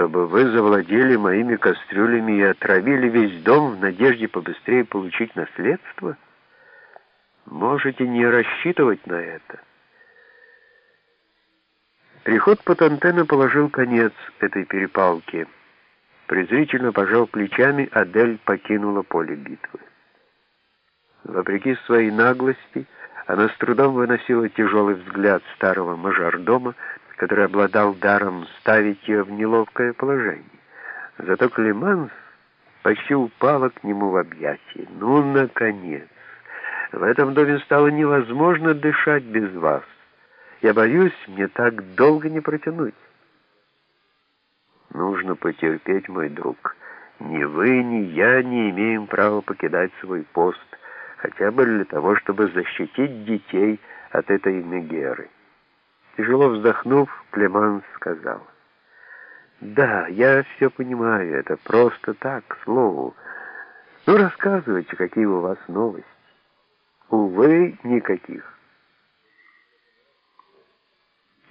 чтобы вы завладели моими кастрюлями и отравили весь дом в надежде побыстрее получить наследство? Можете не рассчитывать на это. Приход Патантена положил конец этой перепалке. Презрительно пожал плечами, Адель покинула поле битвы. Вопреки своей наглости, она с трудом выносила тяжелый взгляд старого мажордома, который обладал даром ставить ее в неловкое положение. Зато Климанс почти упала к нему в объятия. «Ну, наконец! В этом доме стало невозможно дышать без вас. Я боюсь, мне так долго не протянуть». «Нужно потерпеть, мой друг. Ни вы, ни я не имеем права покидать свой пост» хотя бы для того, чтобы защитить детей от этой Мегеры. Тяжело вздохнув, Клеманс сказал, «Да, я все понимаю, это просто так, к слову. Ну, рассказывайте, какие у вас новости». «Увы, никаких».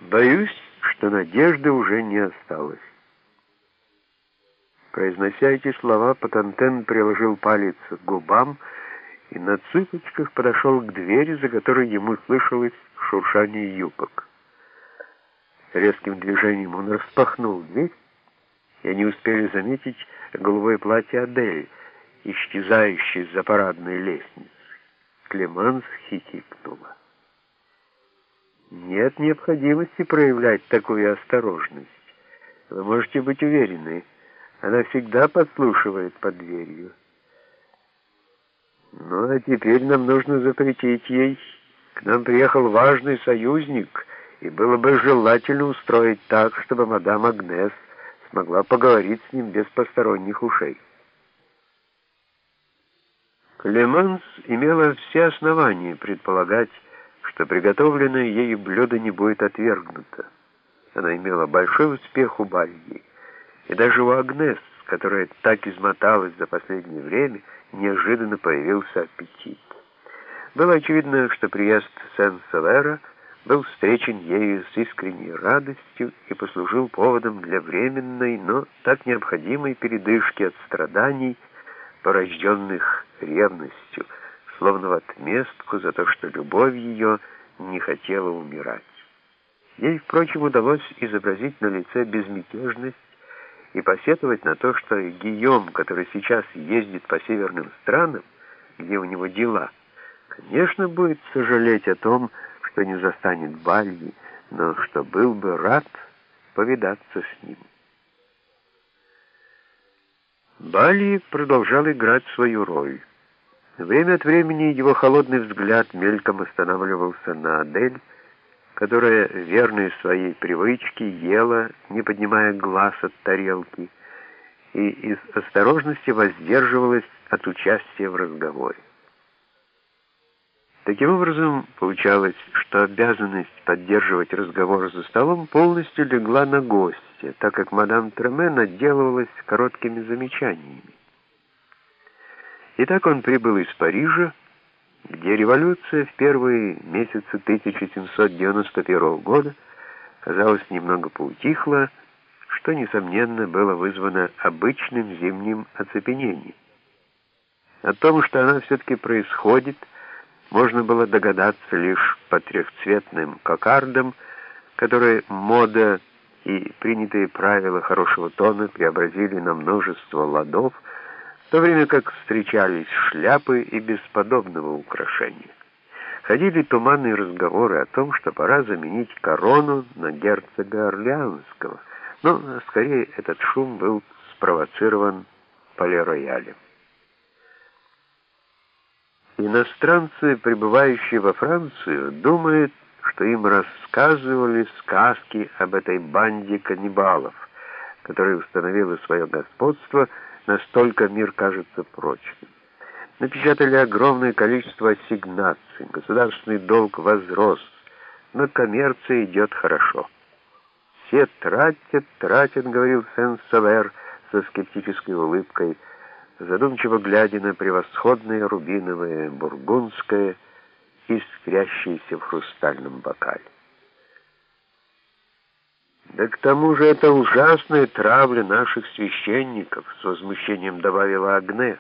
«Боюсь, что надежды уже не осталось». Произнося эти слова, Патантен приложил палец к губам, и на цыпочках подошел к двери, за которой ему слышалось шуршание юбок. Резким движением он распахнул дверь, и они успели заметить голубое платье Адель, исчезающее за парадной лестницы. Клеманс хихикнула. Нет необходимости проявлять такую осторожность. Вы можете быть уверены, она всегда подслушивает под дверью. Ну, а теперь нам нужно запретить ей. К нам приехал важный союзник, и было бы желательно устроить так, чтобы мадам Агнес смогла поговорить с ним без посторонних ушей. Клеманс имела все основания предполагать, что приготовленное ей блюдо не будет отвергнуто. Она имела большой успех у Бальи, и даже у Агнес, которая так измоталась за последнее время, неожиданно появился аппетит. Было очевидно, что приезд Сен-Савера был встречен ею с искренней радостью и послужил поводом для временной, но так необходимой передышки от страданий, порожденных ревностью, словно в отместку за то, что любовь ее не хотела умирать. Ей, впрочем, удалось изобразить на лице безмятежность и посетовать на то, что Гийом, который сейчас ездит по северным странам, где у него дела, конечно, будет сожалеть о том, что не застанет Бальи, но что был бы рад повидаться с ним. Бали продолжал играть свою роль. Время от времени его холодный взгляд мельком останавливался на Адель, которая, верной своей привычке, ела, не поднимая глаз от тарелки, и из осторожности воздерживалась от участия в разговоре. Таким образом, получалось, что обязанность поддерживать разговор за столом полностью легла на гостя, так как мадам Тремен отделывалась короткими замечаниями. Итак, он прибыл из Парижа, где революция в первые месяцы 1791 года, казалось, немного поутихла, что, несомненно, было вызвано обычным зимним оцепенением. О том, что она все-таки происходит, можно было догадаться лишь по трехцветным кокардам, которые мода и принятые правила хорошего тона преобразили на множество ладов, в то время как встречались шляпы и бесподобного украшения. Ходили туманные разговоры о том, что пора заменить корону на герцога Орлеанского, но скорее этот шум был спровоцирован полироялем. Иностранцы, прибывающие во Францию, думают, что им рассказывали сказки об этой банде каннибалов, которая установила свое господство настолько мир кажется прочным. Напечатали огромное количество ассигнаций, государственный долг возрос, но коммерция идет хорошо. «Все тратят, тратят», — говорил Сен-Савер со скептической улыбкой, задумчиво глядя на превосходное рубиновое бургундское, искрящееся в хрустальном бокале. Да к тому же это ужасная травля наших священников, с возмущением добавила Агнес.